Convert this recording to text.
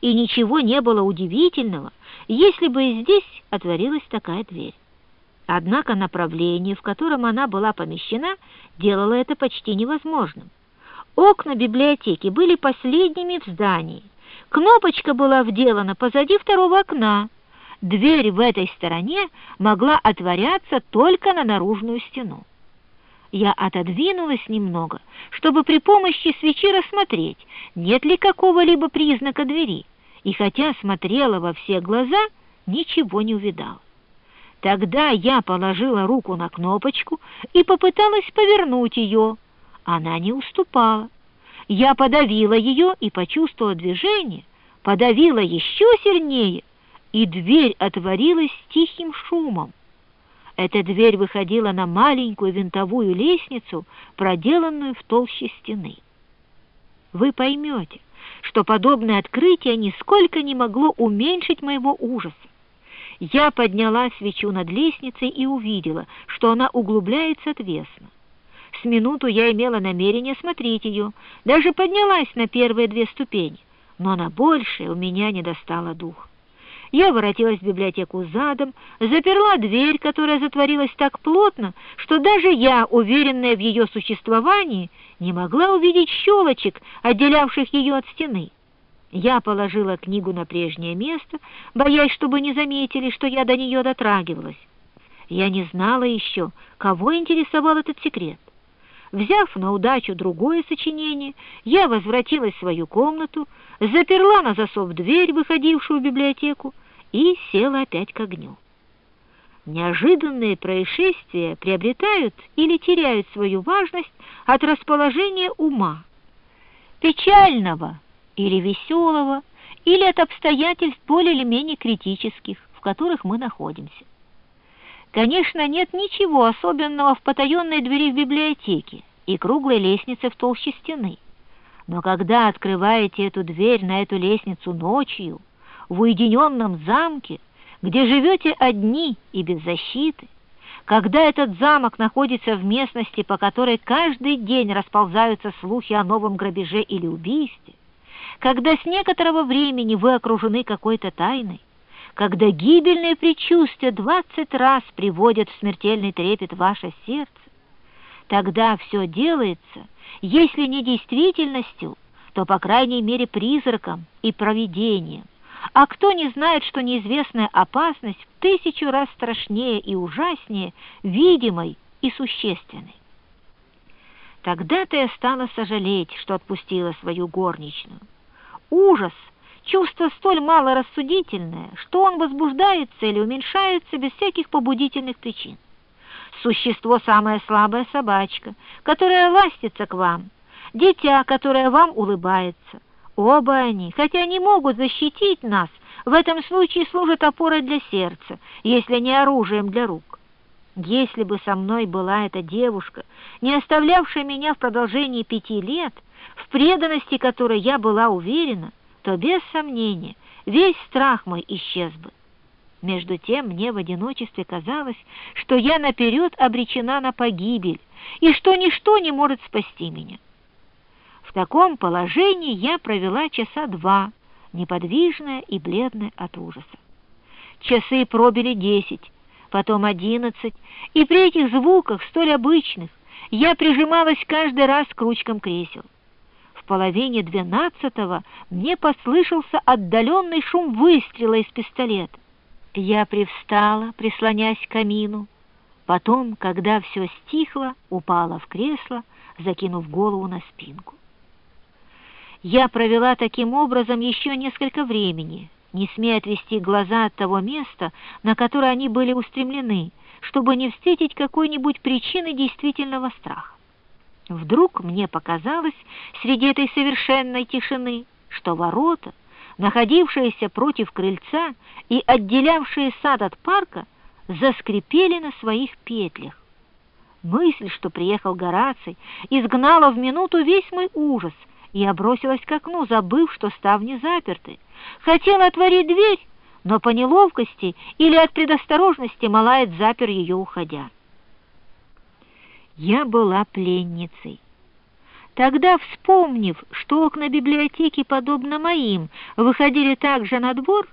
и ничего не было удивительного, если бы и здесь отворилась такая дверь. Однако направление, в котором она была помещена, делало это почти невозможным. Окна библиотеки были последними в здании. Кнопочка была вделана позади второго окна. Дверь в этой стороне могла отворяться только на наружную стену. Я отодвинулась немного, чтобы при помощи свечи рассмотреть, нет ли какого-либо признака двери, и хотя смотрела во все глаза, ничего не увидала. Тогда я положила руку на кнопочку и попыталась повернуть ее. Она не уступала. Я подавила ее и почувствовала движение, подавила еще сильнее, и дверь отворилась тихим шумом. Эта дверь выходила на маленькую винтовую лестницу, проделанную в толще стены. Вы поймете, что подобное открытие нисколько не могло уменьшить моего ужаса. Я подняла свечу над лестницей и увидела, что она углубляется отвесно. С минуту я имела намерение смотреть ее, даже поднялась на первые две ступени, но на большее у меня не достало дух. Я воротилась в библиотеку задом, заперла дверь, которая затворилась так плотно, что даже я, уверенная в ее существовании, не могла увидеть щелочек, отделявших ее от стены. Я положила книгу на прежнее место, боясь, чтобы не заметили, что я до нее дотрагивалась. Я не знала еще, кого интересовал этот секрет. Взяв на удачу другое сочинение, я возвратилась в свою комнату, заперла на засов дверь, выходившую в библиотеку, и села опять к огню. Неожиданные происшествия приобретают или теряют свою важность от расположения ума, печального или веселого, или от обстоятельств более или менее критических, в которых мы находимся. Конечно, нет ничего особенного в потаенной двери в библиотеке и круглой лестнице в толще стены. Но когда открываете эту дверь на эту лестницу ночью, в уединенном замке, где живете одни и без защиты, когда этот замок находится в местности, по которой каждый день расползаются слухи о новом грабеже или убийстве, когда с некоторого времени вы окружены какой-то тайной, когда гибельные предчувствия двадцать раз приводят в смертельный трепет ваше сердце, тогда все делается, если не действительностью, то, по крайней мере, призраком и провидением. А кто не знает, что неизвестная опасность в тысячу раз страшнее и ужаснее, видимой и существенной? Тогда-то я стала сожалеть, что отпустила свою горничную. Ужас — чувство столь малорассудительное, что он возбуждается или уменьшается без всяких побудительных причин. Существо самая слабая собачка, которая ластится к вам, дитя, которое вам улыбается. Оба они, хотя не могут защитить нас, в этом случае служат опорой для сердца, если не оружием для рук. Если бы со мной была эта девушка, не оставлявшая меня в продолжении пяти лет, в преданности которой я была уверена, то без сомнения весь страх мой исчез бы. Между тем мне в одиночестве казалось, что я наперед обречена на погибель, и что ничто не может спасти меня. Таком положении я провела часа два, неподвижная и бледная от ужаса. Часы пробили десять, потом одиннадцать, и при этих звуках, столь обычных, я прижималась каждый раз к ручкам кресел. В половине двенадцатого мне послышался отдаленный шум выстрела из пистолета. Я привстала, прислонясь к камину. Потом, когда все стихло, упала в кресло, закинув голову на спинку. Я провела таким образом еще несколько времени, не смея отвести глаза от того места, на которое они были устремлены, чтобы не встретить какой-нибудь причины действительного страха. Вдруг мне показалось среди этой совершенной тишины, что ворота — находившиеся против крыльца и отделявшие сад от парка, заскрипели на своих петлях. Мысль, что приехал Гораций, изгнала в минуту весь мой ужас, я бросилась к окну, забыв, что ставни заперты. Хотела отворить дверь, но по неловкости или от предосторожности Малает запер ее, уходя. Я была пленницей. Тогда, вспомнив, что окна библиотеки, подобно моим, выходили также на двор,